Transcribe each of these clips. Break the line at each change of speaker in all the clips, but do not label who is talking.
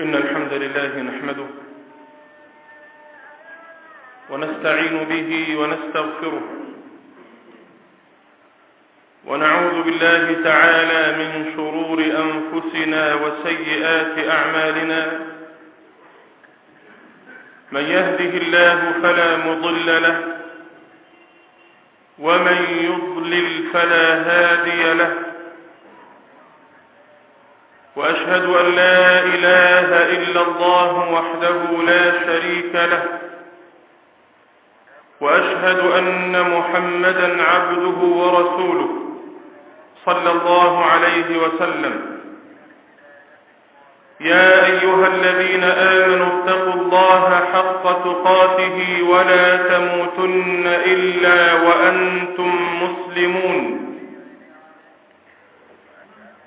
إن الحمد لله نحمده ونستعين به ونستغفره ونعوذ بالله تعالى من شرور أنفسنا وسيئات أعمالنا من يهده الله فلا مضل له ومن يضلل فلا هادي له وأشهد أن لا إله إلا الله وحده لا شريك له. وأشهد أن محمدا عبده ورسوله صلى الله عليه وسلم. يا أيها الذين آمنوا اتقوا الله حق تقاته ولا تموتن إلا وأنتم مسلمون.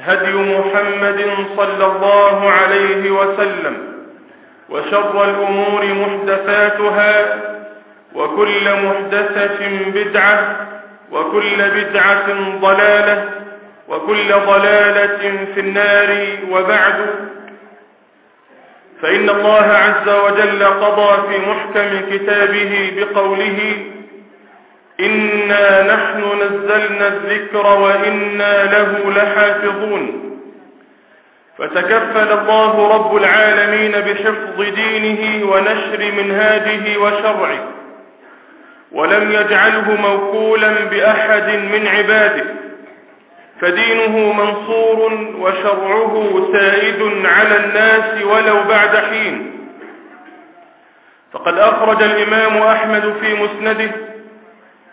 هدي محمد صلى الله عليه وسلم وشر الأمور محدثاتها وكل محدثة بدعة وكل بدعة ضلالة وكل ضلالة في النار وبعد. فإن الله عز وجل قضى في محكم كتابه بقوله إنا نحن نزلنا الذكر وإنا له لحافظون. فتكفل الله رب العالمين بحفظ دينه ونشر منهاجه وشرعه. ولم يجعله موكولا بأحد من عباده. فدينه منصور وشرعه سائد على الناس ولو بعد حين. فقد أخرج الإمام أحمد في مسنده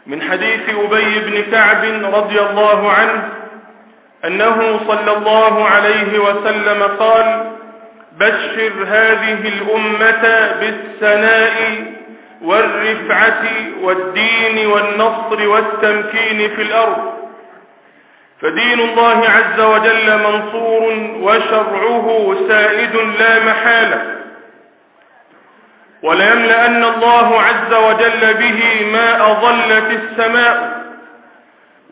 من حديث أبي بن كعب رضي الله عنه أنه صلى الله عليه وسلم قال بشر هذه الأمة بالسناء والرفعة والدين والنصر والتمكين في الأرض فدين الله عز وجل منصور وشرعه سائد لا محالة وليملأن الله عز وجل به ما أظلت السماء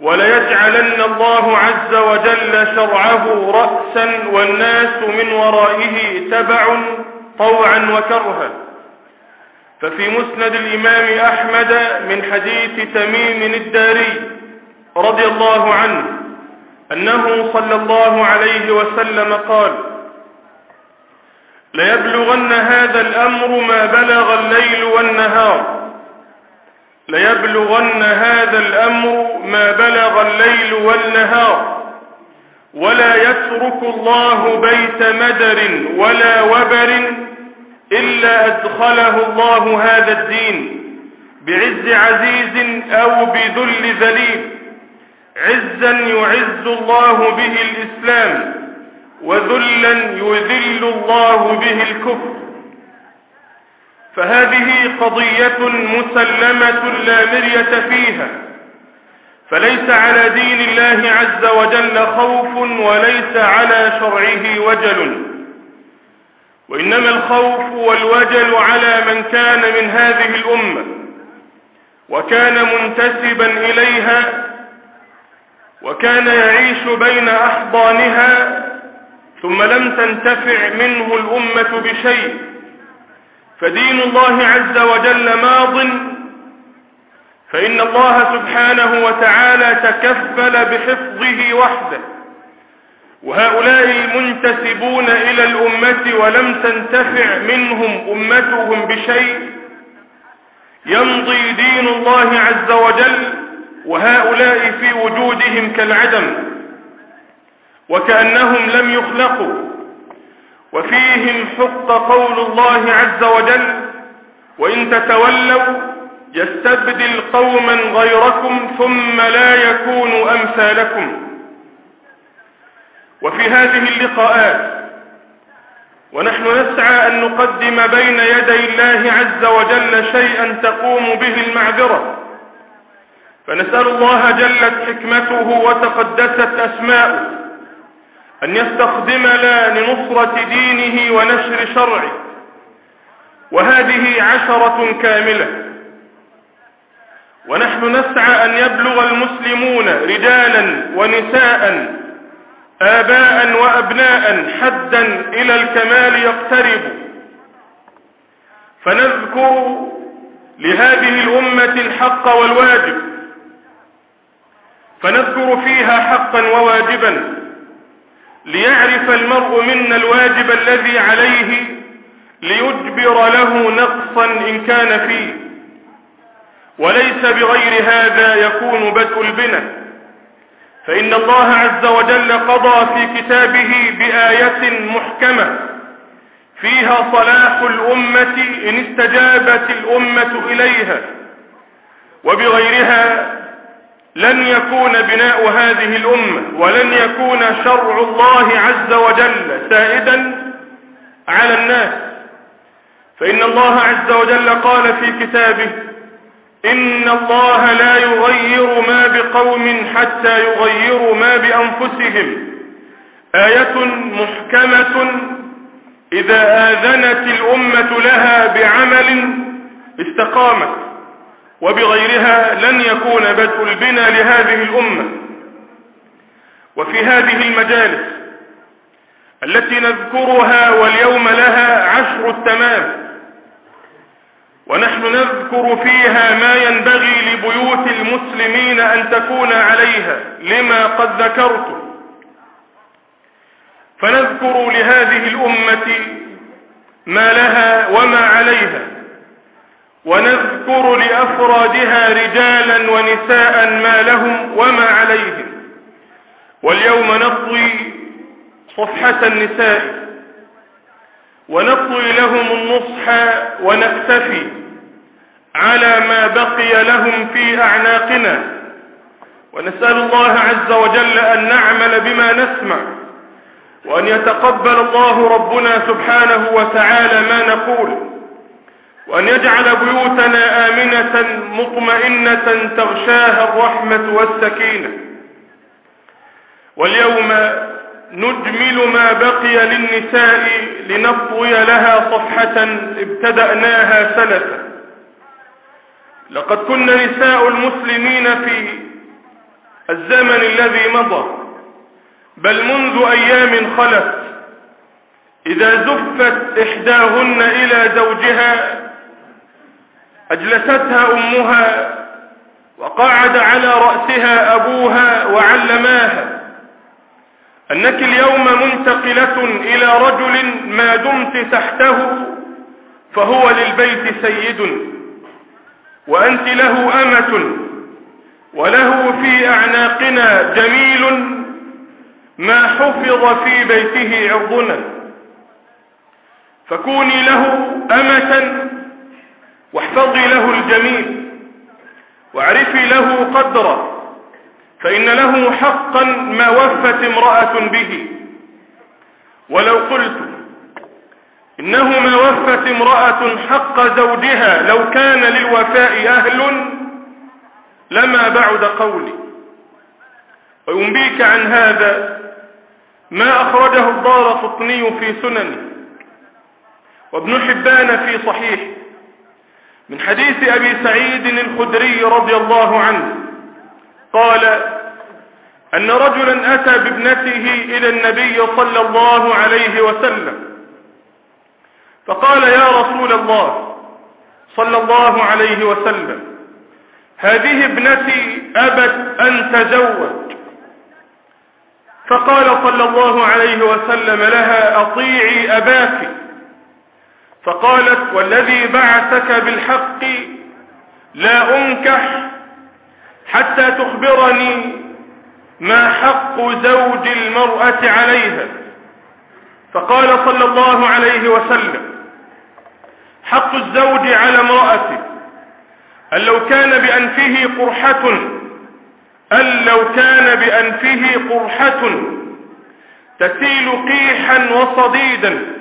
وليجعلن الله عز وجل شرعه رأسا والناس من ورائه تبع طوعا وكرها. ففي مسند الإمام أحمد من حديث تميم الداري رضي الله عنه أنه صلى الله عليه وسلم قال ليبلغن هذا الأمر ما بلغ الليل والنهار. ليبلغن هذا الأمر ما بلغ الليل والنهار. ولا يترك الله بيت مدر ولا وبر إلا أدخله الله هذا الدين بعز عزيز أو بذل ذليل. عزا يعز الله به الإسلام. وذلا يذل الله به الكفر. فهذه قضية مسلمة لا مرية فيها. فليس على دين الله عز وجل خوف وليس على شرعه وجل. وإنما الخوف والوجل على من كان من هذه الأمة وكان منتسبا إليها وكان يعيش بين أحضانها ثم لم تنتفع منه الأمة بشيء. فدين الله عز وجل ماض. فإن الله سبحانه وتعالى تكفل بحفظه وحده. وهؤلاء المنتسبون إلى الأمة ولم تنتفع منهم أمتهم بشيء. يمضي دين الله عز وجل وهؤلاء في وجودهم كالعدم. وكأنهم لم يخلقوا. وفيهم حق قول الله عز وجل وإن تتولوا يستبدل قوما غيركم ثم لا يكونوا أمثالكم. وفي هذه اللقاءات ونحن نسعى أن نقدم بين يدي الله عز وجل شيئا تقوم به المعذرة. فنسأل الله جلت حكمته وتقدست أسماؤه. أن يستخدمنا لنصرة دينه ونشر شرعه. وهذه عشرة كاملة. ونحن نسعى أن يبلغ المسلمون رجالا ونساء آباء وأبناء حدا إلى الكمال يقترب. فنذكر لهذه الأمة الحق والواجب. فنذكر فيها حقا وواجبا. ليعرف المرء منا الواجب الذي عليه ليجبر له نقصا إن كان فيه. وليس بغير هذا يكون بدء البنى. فإن الله عز وجل قضى في كتابه بآية محكمة فيها صلاح الأمة إن استجابت الأمة إليها. وبغيرها لن يكون بناء هذه الأمة ولن يكون شرع الله عز وجل سائدا على الناس. فإن الله عز وجل قال في كتابه إن الله لا يغير ما بقوم حتى يغيروا ما بأنفسهم. آية محكمة إذا آذنت الأمة لها بعمل استقامت. وبغيرها لن يكون بدء البنى لهذه الأمة. وفي هذه المجالس التي نذكرها واليوم لها عشر التمام ونحن نذكر فيها ما ينبغي لبيوت المسلمين أن تكون عليها لما قد ذكرت فنذكر لهذه الأمة ما لها وما عليها. ونذكر لأفرادها رجالا ونساء ما لهم وما عليهم. واليوم نطوي صفحة النساء ونطوي لهم النصح ونكتفي على ما بقي لهم في أعناقنا. ونسأل الله عز وجل أن نعمل بما نسمع وأن يتقبل الله ربنا سبحانه وتعالى ما نقول. وأن يجعل بيوتنا آمنة مطمئنة تغشاها الرحمة والسكينة. واليوم نجمل ما بقي للنساء لنطوي لها صفحة ابتدأناها سلفا لقد كن نساء المسلمين في الزمن الذي مضى بل منذ أيام خلت إذا زفت إحداهن إلى زوجها أجلستها أمها وقعد على رأسها أبوها وعلماها أنك اليوم منتقلة إلى رجل ما دمت تحته فهو للبيت سيد وأنت له أمة وله في أعناقنا جميل ما حفظ في بيته عرضنا فكوني له أمة واحفظي له الجميل واعرفي له قدره فإن له حقا ما وفت امرأة به. ولو قلت إنه ما وفت امرأة حق زوجها لو كان للوفاء أهل لما بعد قولي. وينبيك عن هذا ما أخرجه الدار قطني في سننه وابن حبان في صحيح من حديث أبي سعيد الخدري رضي الله عنه. قال أن رجلا أتى بابنته إلى النبي صلى الله عليه وسلم فقال يا رسول الله صلى الله عليه وسلم هذه ابنتي أبت أن تزوج. فقال صلى الله عليه وسلم لها أطيعي أباك. فقالت والذي بعثك بالحق لا أنكح حتى تخبرني ما حق زوج المرأة عليها. فقال صلى الله عليه وسلم حق الزوج على امرأته أن لو كان بأنفه قرحة أن لو كان بأنفه قرحة تسيل قيحا وصديدا.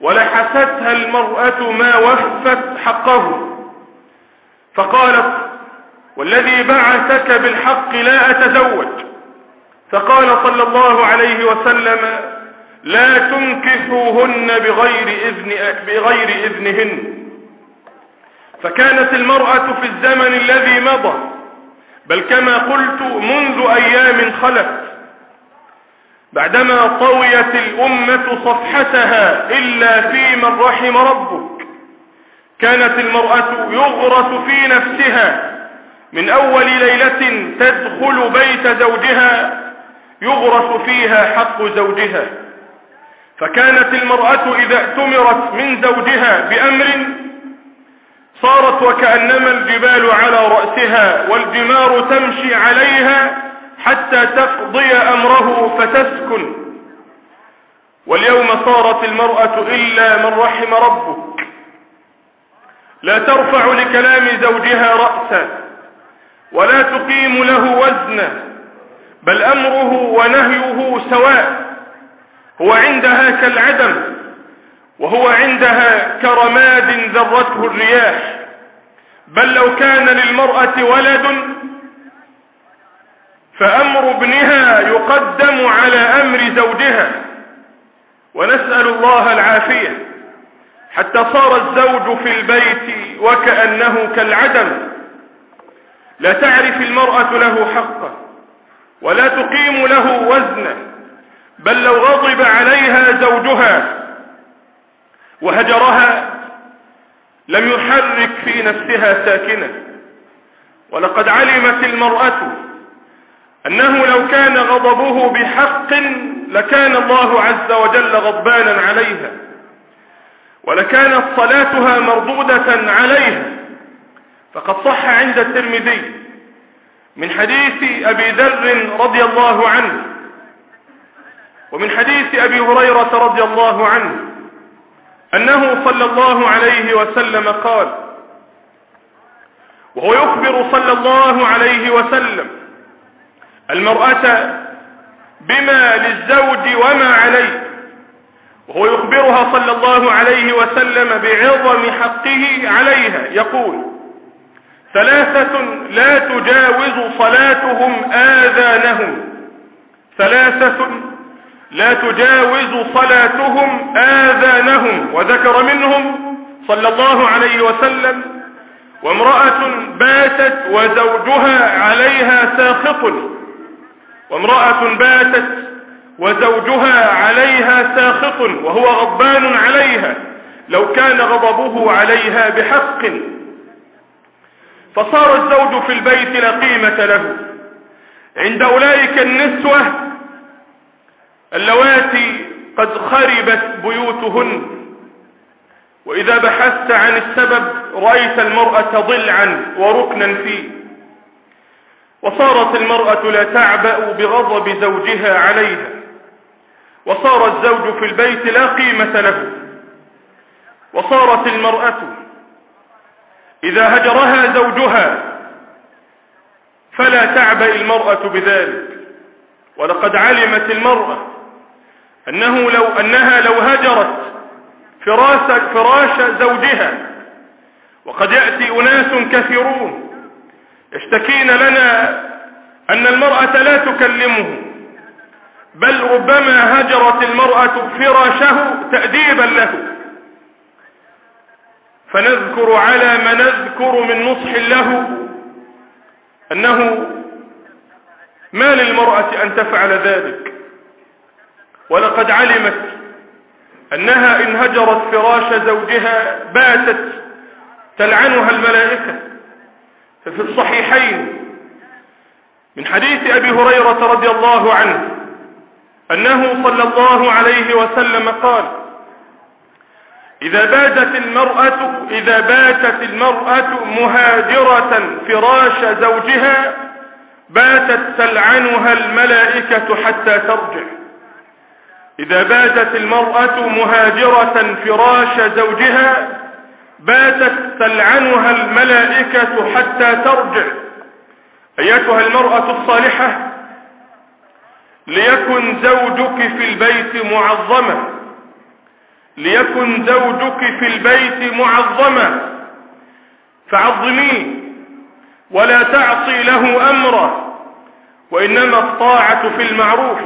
ولحستها المرأة ما وفت حقه. فقالت والذي بعثك بالحق لا أتزوج. فقال صلى الله عليه وسلم لا تنكحوهن بغير إذن بغير إذنهن. فكانت المرأة في الزمن الذي مضى بل كما قلت منذ أيام خلت. بعدما طويت الأمة صفحتها إلا في من رحم ربك. كانت المرأة يغرس في نفسها. من أول ليلة تدخل بيت زوجها يغرس فيها حق زوجها. فكانت المرأة إذا ائتمرت من زوجها بأمر صارت وكأنما الجبال على رأسها والجمار تمشي عليها حتى تقضي أمره فتسكن. واليوم صارت المرأة إلا من رحم ربك. لا ترفع لكلام زوجها رأسا ولا تقيم له وزنا بل أمره ونهيه سواء. هو عندها كالعدم وهو عندها كرماد ذرته الرياح. بل لو كان للمرأة ولد فأمر ابنها يقدم على أمر زوجها. ونسأل الله العافية. حتى صار الزوج في البيت وكأنه كالعدم. لا تعرف المرأة له حقا ولا تقيم له وزنا بل لو غضب عليها زوجها وهجرها لم يحرك في نفسها ساكنة. ولقد علمت المرأة أنه لو كان غضبه بحق لكان الله عز وجل غضبانا عليها ولكانت صلاتها مردودة عليها. فقد صح عند الترمذي من حديث أبي ذر رضي الله عنه ومن حديث أبي هريرة رضي الله عنه أنه صلى الله عليه وسلم قال وهو يخبر صلى الله عليه وسلم المرأة بما للزوج وما عليه وهو يخبرها صلى الله عليه وسلم بعظم حقه عليها يقول ثلاثة لا تجاوز صلاتهم آذانهم ثلاثة لا تجاوز صلاتهم آذانهم وذكر منهم صلى الله عليه وسلم وامرأة باتت وزوجها عليها ساخط وامرأة باتت وزوجها عليها ساخط وهو غضبان عليها لو كان غضبه عليها بحق. فصار الزوج في البيت لا قيمة له. عند أولئك النسوة اللواتي قد خربت بيوتهن. وإذا بحثت عن السبب رأيت المرأة ضلعا وركنا فيه. وصارت المرأة لا تعبأ بغضب زوجها عليها. وصار الزوج في البيت لا قيمة له. وصارت المرأة إذا هجرها زوجها فلا تعبأ المرأة بذلك. ولقد علمت المرأة أنه لو أنها لو هجرت فراش, فراش زوجها. وقد يأتي أناس كثيرون يشتكين لنا أن المرأة لا تكلمه بل ربما هجرت المرأة فراشه تأديبا له. فنذكر على ما نذكر من نصح له أنه ما للمرأة أن تفعل ذلك. ولقد علمت أنها إن هجرت فراش زوجها باتت تلعنها الملائكة. ففي الصحيحين من حديث أبي هريرة رضي الله عنه أنه صلى الله عليه وسلم قال إذا باتت المرأة إذا باتت المرأة مهاجرة فراش زوجها باتت تلعنها الملائكة حتى ترجع. إذا باتت المرأة مهاجرة فراش زوجها باتت تلعنها الملائكة حتى ترجع. أيتها المرأة الصالحة ليكن زوجك في البيت معظما ليكن زوجك في البيت معظما فعظميه ولا تعصي له أمرا وإنما الطاعة في المعروف.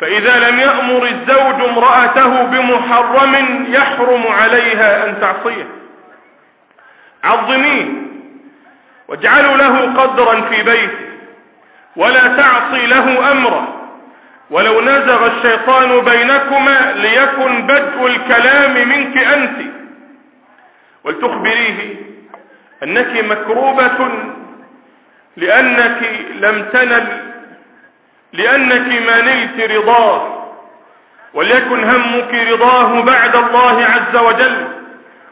فإذا لم يأمر الزوج امرأته بمحرم يحرم عليها أن تعصيه. عظميه واجعلوا له قدرا في بيته ولا تعصي له أمرا ولو نزغ الشيطان بينكما ليكن بدء الكلام منك أنت. ولتخبريه أنك مكروبة لأنك لم تنل لأنك ما نلت رضاه وليكن همك رضاه بعد الله عز وجل.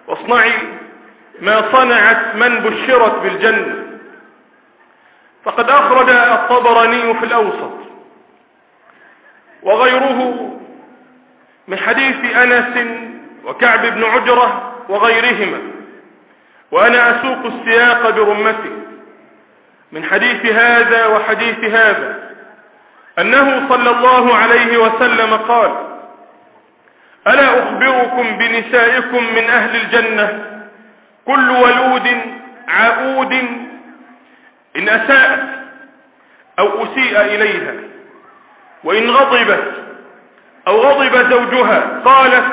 واصنعي ما صنعت من بشرت بالجنة. فقد أخرج الطبراني في الأوسط وغيره من حديث أنس وكعب بن عجرة وغيرهما. وأنا أسوق السياق برمته من حديث هذا وحديث هذا. أنه صلى الله عليه وسلم قال ألا أخبركم بنسائكم من أهل الجنة؟ كل ولود عؤود إن أساءت أو أسيء إليها وإن غضبت أو غضب زوجها قالت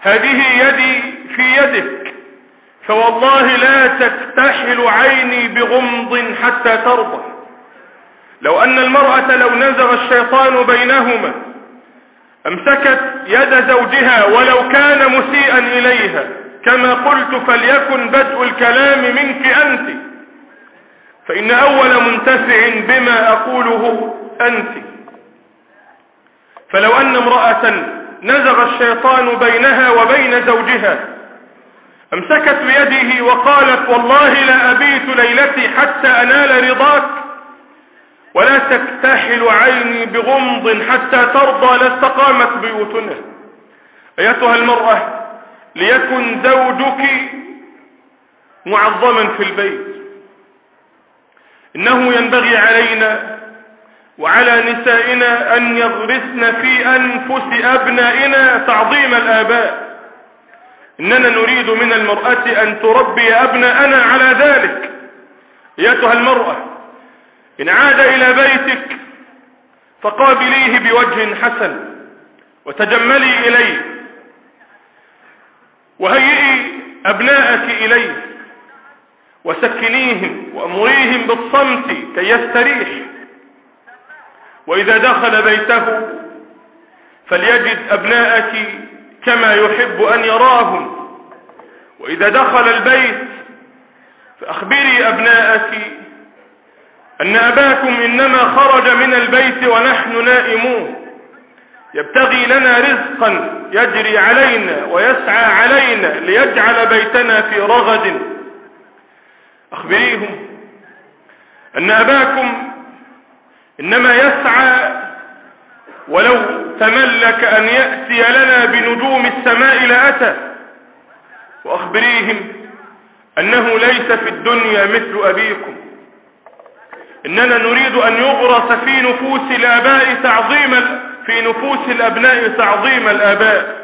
هذه يدي في يدك فوالله لا تكتحل عيني بغمض حتى ترضى. لو أن المرأة لو نزغ الشيطان بينهما امسكت يد زوجها ولو كان مسيئا إليها كما قلت فليكن بدء الكلام منك أنت. فإن أول منتفع بما أقوله أنت. فلو أن امرأة نزغ الشيطان بينها وبين زوجها امسكت بيده وقالت والله لا أبيت ليلتي حتى أنال رضاك ولا تكتحل عيني بغمض حتى ترضى لاستقامت بيوتنا. أيتها المرأة ليكن زوجك معظما في البيت. إنه ينبغي علينا وعلى نسائنا أن يغرسن في أنفس أبنائنا تعظيم الآباء. إننا نريد من المرأة أن تربي أبناءنا على ذلك. أيتها المرأة إن عاد إلى بيتك فقابليه بوجه حسن وتجملي إليه وهيئي أبناءك إليه وسكنيهم وأمريهم بالصمت كي يستريح. وإذا دخل بيته فليجد أبناءك كما يحب أن يراهم. وإذا دخل البيت فأخبري أبناءك أن أباكم إنما خرج من البيت ونحن نائمون. يبتغي لنا رزقا يجري علينا ويسعى علينا ليجعل بيتنا في رغد. أخبريهم أن أباكم إنما يسعى ولو تملك أن يأتي لنا بنجوم السماء لأتى. وأخبريهم أنه ليس في الدنيا مثل أبيكم. إننا نريد أن يغرس في نفوس الآباء تعظيم في نفوس الأبناء تعظيم الآباء.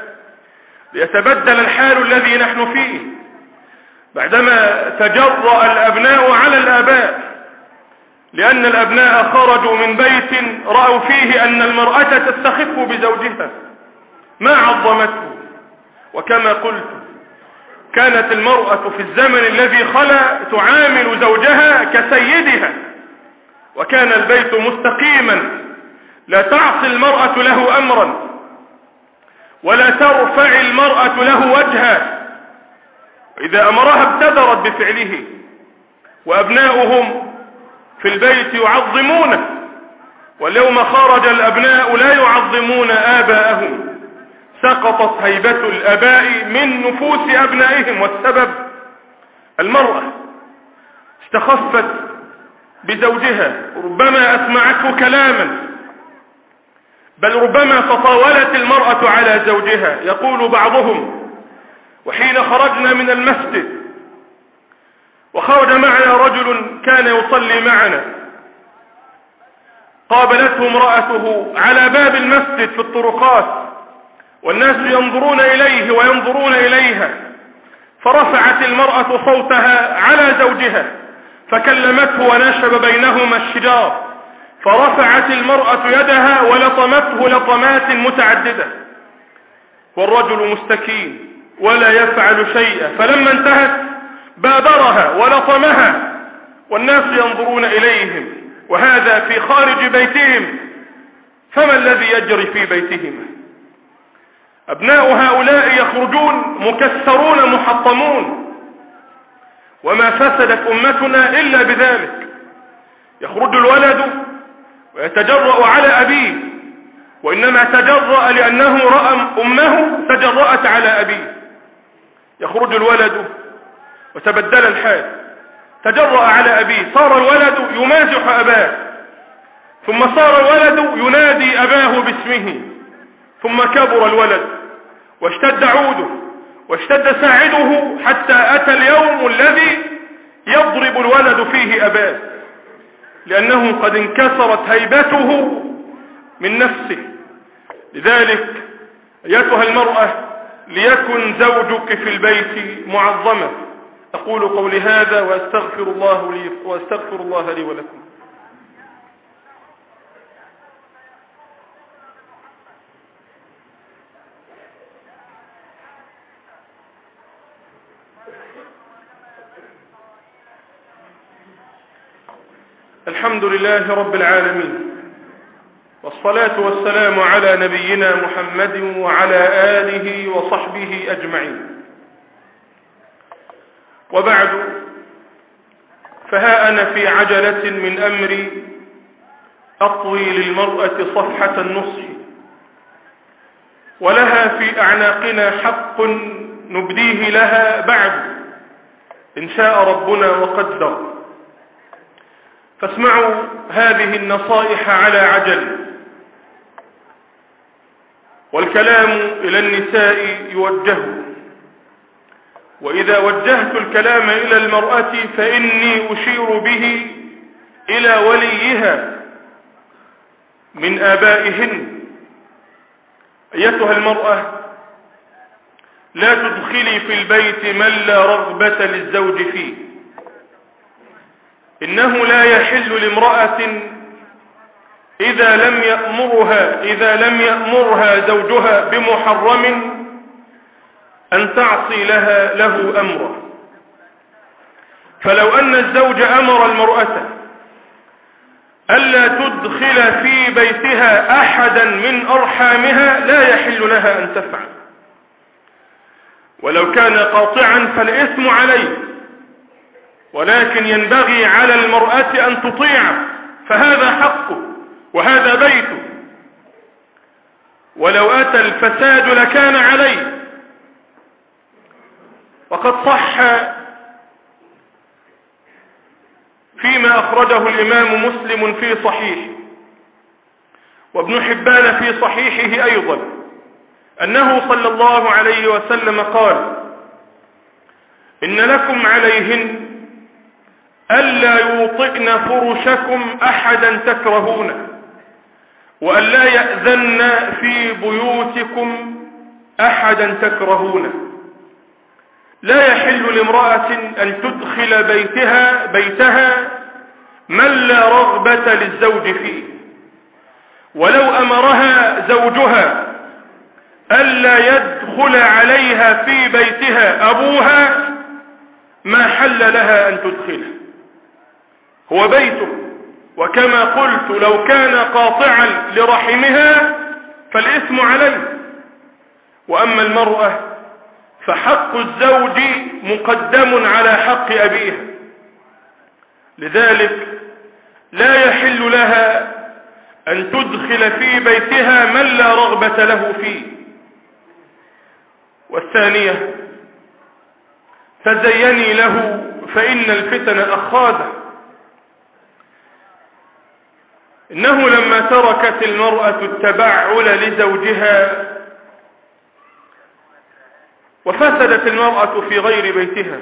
ليتبدل الحال الذي نحن فيه. بعدما تجرأ الأبناء على الآباء لأن الأبناء خرجوا من بيت رأوا فيه أن المرأة تستخف بزوجها. ما عظمته؟ وكما قلت كانت المرأة في الزمن الذي خلا تعامل زوجها كسيدها. وكان البيت مستقيما. لا تعصي المرأة له أمرا ولا ترفع المرأة له وجها. إذا أمرها ابتدرت بفعله وأبناؤهم في البيت يعظمونه. واليوم خرج الأبناء لا يعظمون آباءهم. سقطت هيبة الأباء من نفوس أبنائهم والسبب المرأة. استخفت بزوجها ربما أسمعته كلاما. بل ربما تطاولت المرأة على زوجها. يقول بعضهم وحين خرجنا من المسجد وخرج معنا رجل كان يصلي معنا قابلته امرأته على باب المسجد في الطرقات والناس ينظرون إليه وينظرون إليها فرفعت المرأة صوتها على زوجها. فكلمته ونشب بينهما الشجار فرفعت المرأة يدها ولطمته لطمات متعددة. والرجل مستكين ولا يفعل شيئا فلما انتهت بادرها ولطمها والناس ينظرون إليهم وهذا في خارج بيتهم. فما الذي يجري في بيتهما؟ أبناء هؤلاء يخرجون مكسرون محطمون. وما فسدت أمتنا إلا بذلك. يخرج الولد ويتجرأ على أبيه وإنما تجرأ لأنه رأى أمه تجرأت على أبيه. يخرج الولد وتبدل الحال تجرأ على أبيه. صار الولد يمازح أباه ثم صار الولد ينادي أباه باسمه ثم كبر الولد واشتد عوده. واشتد ساعده حتى أتى اليوم الذي يضرب الولد فيه أباه. لأنه قد انكسرت هيبته من نفسه. لذلك أيتها المرأة ليكن زوجك في البيت معظما. أقول قولي هذا وأستغفر الله لي وأستغفر الله لي ولكم. الحمد لله رب العالمين. والصلاة والسلام على نبينا محمد وعلى آله وصحبه أجمعين. وبعد فها أنا في عجلة من أمري أطوي للمرأة صفحة النصح. ولها في أعناقنا حق نبديه لها بعد. إن شاء ربنا وقدر. فاسمعوا هذه النصائح على عجل. والكلام إلى النساء يوجه. وإذا وجهت الكلام إلى المرأة فإني أشير به إلى وليها من آبائهن. أيتها المرأة لا تدخلي في البيت من لا رغبة للزوج فيه. إنه لا يحل لامرأة إذا لم يأمرها إذا لم يأمرها زوجها بمحرم أن تعصي لها له أمره. فلو أن الزوج أمر المرأة ألا تدخل في بيتها أحدا من أرحامها لا يحل لها أن تفعل. ولو كان قاطعا فالإثم عليه. ولكن ينبغي على المرأة أن تطيع فهذا حقه وهذا بيته ولو أتى الفساد لكان عليه. وقد صح فيما أخرجه الإمام مسلم في صحيح وابن حبان في صحيحه أيضا أنه صلى الله عليه وسلم قال إن لكم عليهن ألا يوطئن فرشكم أحدا تكرهونه وألا يأذن في بيوتكم أحدا تكرهونه لا يحل لامرأة أن تدخل بيتها بيتها من لا رغبة للزوج فيه. ولو أمرها زوجها ألا يدخل عليها في بيتها أبوها ما حل لها أن تدخله. هو بيته. وكما قلت لو كان قاطعا لرحمها فالإثم عليه. وأما المرأة فحق الزوج مقدم على حق أبيها لذلك لا يحل لها أن تدخل في بيتها من لا رغبة له فيه. والثانية تزيني له فإن الفتن أخاذه. إنه لما تركت المرأة التبعل لزوجها وفسدت المرأة في غير بيتها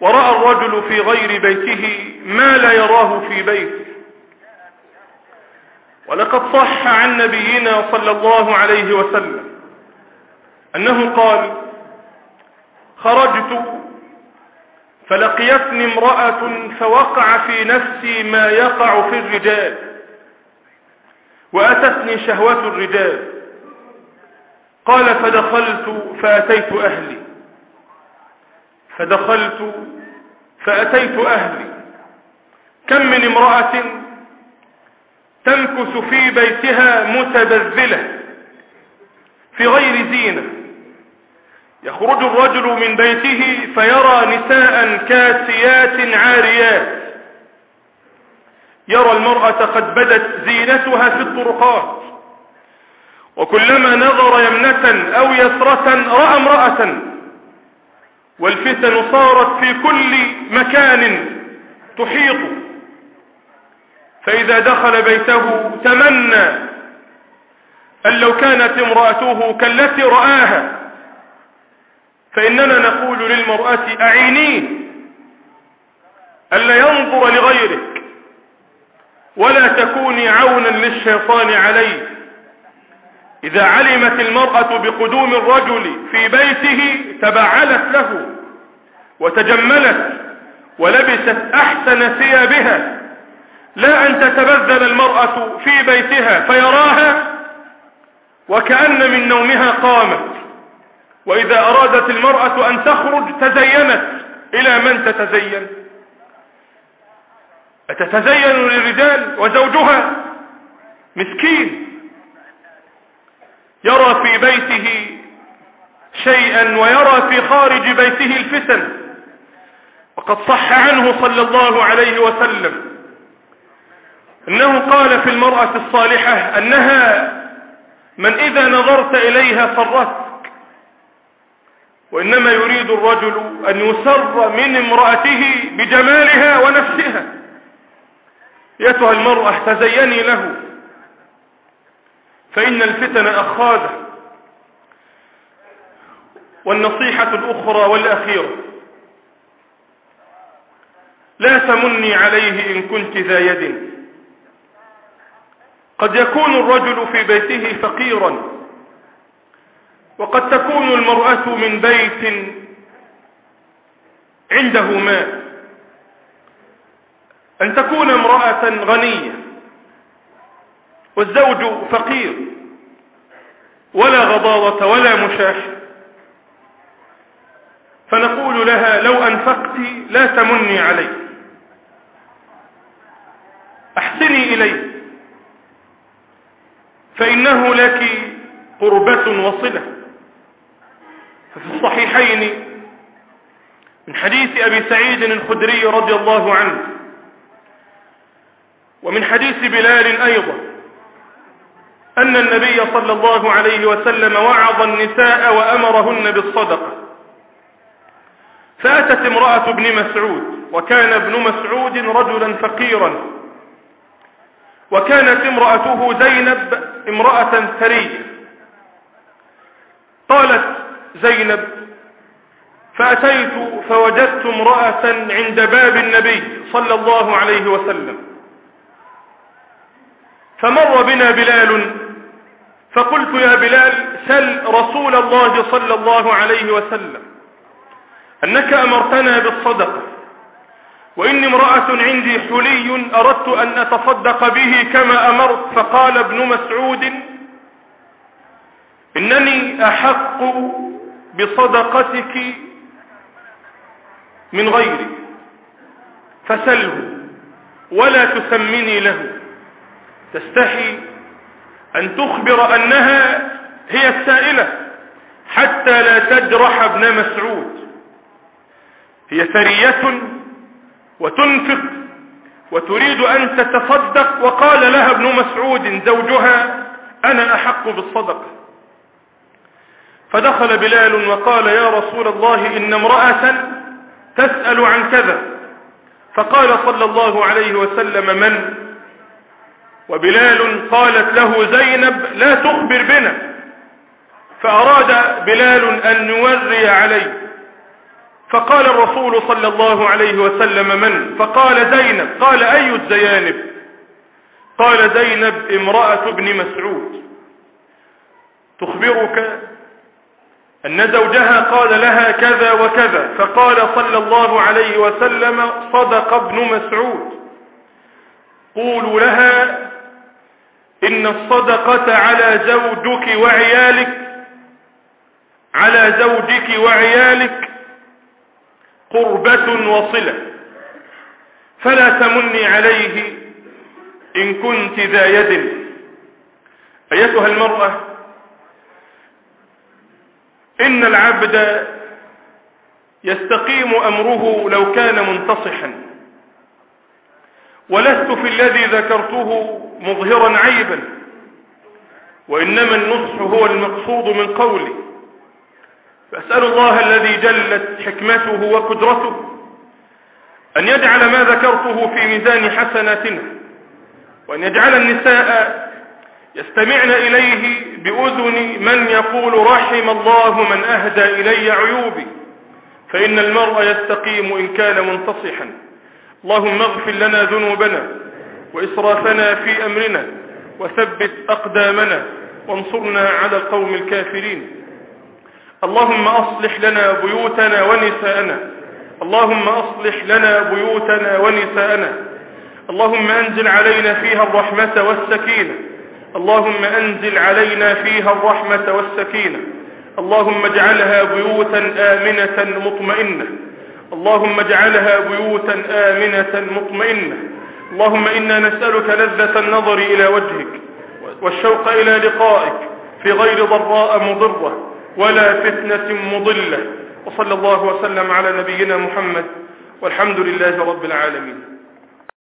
ورأى الرجل في غير بيته ما لا يراه في بيته. ولقد صح عن نبينا صلى الله عليه وسلم أنه قال خرجت فلقيتني امرأة فوقع في نفسي ما يقع في الرجال وأتتني شهوة الرجال. قال فدخلت فأتيت أهلي. فدخلت فأتيت أهلي. كم من امرأة تمكث في بيتها متبذلة في غير زينة. يخرج الرجل من بيته فيرى نساء كاسيات عاريات. يرى المرأة قد بدت زينتها في الطرقات. وكلما نظر يمنة أو يسرة رأى امرأة. والفتن صارت في كل مكان تحيط. فإذا دخل بيته تمنى أن لو كانت امرأته كالتي رآها. فإننا نقول للمرأة أعينيه ألا ينظر لغيرك ولا تكوني عونا للشيطان عليه إذا علمت المرأة بقدوم الرجل في بيته تبعلت له وتجملت ولبست أحسن ثيابها. لا أن تتبذل المرأة في بيتها فيراها وكأن من نومها قامت. وإذا أرادت المرأة أن تخرج تزينت. إلى من تتزين؟ أتتزين للرجال وزوجها؟ مسكين. يرى في بيته شيئا ويرى في خارج بيته الفتن. وقد صح عنه صلى الله عليه وسلم أنه قال في المرأة الصالحة أنها من إذا نظرت إليها صرتك وإنما يريد الرجل أن يسر من امرأته بجمالها ونفسها. يتها المرأة تزيني له. فإن الفتن أخاذة. والنصيحة الأخرى والأخيرة. لا تمني عليه إن كنت ذا يد. قد يكون الرجل في بيته فقيرا. وقد تكون المرأة من بيت عنده ماء. أن تكون امرأة غنية والزوج فقير ولا غضاضة ولا مشاح فنقول لها لو أنفقت لا تمني علي أحسني إليه. فإنه لك قربة وصلة. الصحيحين من حديث أبي سعيد الخدري رضي الله عنه ومن حديث بلال أيضا أن النبي صلى الله عليه وسلم وعظ النساء وأمرهن بالصدقة. فأتت امرأة ابن مسعود وكان ابن مسعود رجلا فقيرا وكانت امرأته زينب امرأة ثرية. قالت زينب فأتيت فوجدت امرأة عند باب النبي صلى الله عليه وسلم. فمر بنا بلال فقلت يا بلال سل رسول الله صلى الله عليه وسلم. أنك أمرتنا بالصدقة وإني امرأة عندي حلي أردت أن أتصدق به كما أمرت فقال ابن مسعود إنني أحق بصدقتك من غيري. فسله ولا تسمني له. تستحي أن تخبر أنها هي السائلة حتى لا تجرح ابن مسعود. هي ثرية وتنفق وتريد أن تتصدق. وقال لها ابن مسعود زوجها أنا أحق بالصدقة فدخل بلال وقال يا رسول الله إن امرأة تسأل عن كذا. فقال صلى الله عليه وسلم من؟ وبلال قالت له زينب لا تخبر بنا. فأراد بلال أن يوري عليه. فقال الرسول صلى الله عليه وسلم من؟ فقال زينب. قال أي الزيانب؟ قال زينب امرأة ابن مسعود. تخبرك أن زوجها قال لها كذا وكذا فقال صلى الله عليه وسلم صدق ابن مسعود. قولوا لها إن الصدقة على زوجك وعيالك على زوجك وعيالك قربة وصلة. فلا تمني عليه إن كنت ذا يد. أيتها المرأة؟ إن العبد يستقيم أمره لو كان منتصحا. ولست في الذي ذكرته مظهرا عيبا وإنما النصح هو المقصود من قولي. فأسأل الله الذي جلت حكمته وقدرته أن يجعل ما ذكرته في ميزان حسناتنا وأن يجعل النساء يستمعن إليه بأذن من يقول رحم الله من أهدى إلي عيوبي فإن المرء يستقيم إن كان منتصحا. اللهم اغفر لنا ذنوبنا وإسرافنا في أمرنا وثبت أقدامنا وانصرنا على القوم الكافرين. اللهم أصلح لنا بيوتنا ونساءنا. اللهم أصلح لنا بيوتنا ونساءنا. اللهم أنزل علينا فيها الرحمة والسكينة. اللهم أنزل علينا فيها الرحمة والسكينة. اللهم اجعلها بيوتا آمنة مطمئنة. اللهم اجعلها بيوتا آمنة مطمئنة. اللهم إنا نسألك لذة النظر إلى وجهك والشوق إلى لقائك في غير ضراء مضرة ولا فتنة مضلة. وصلى الله وسلم على نبينا محمد والحمد لله رب العالمين.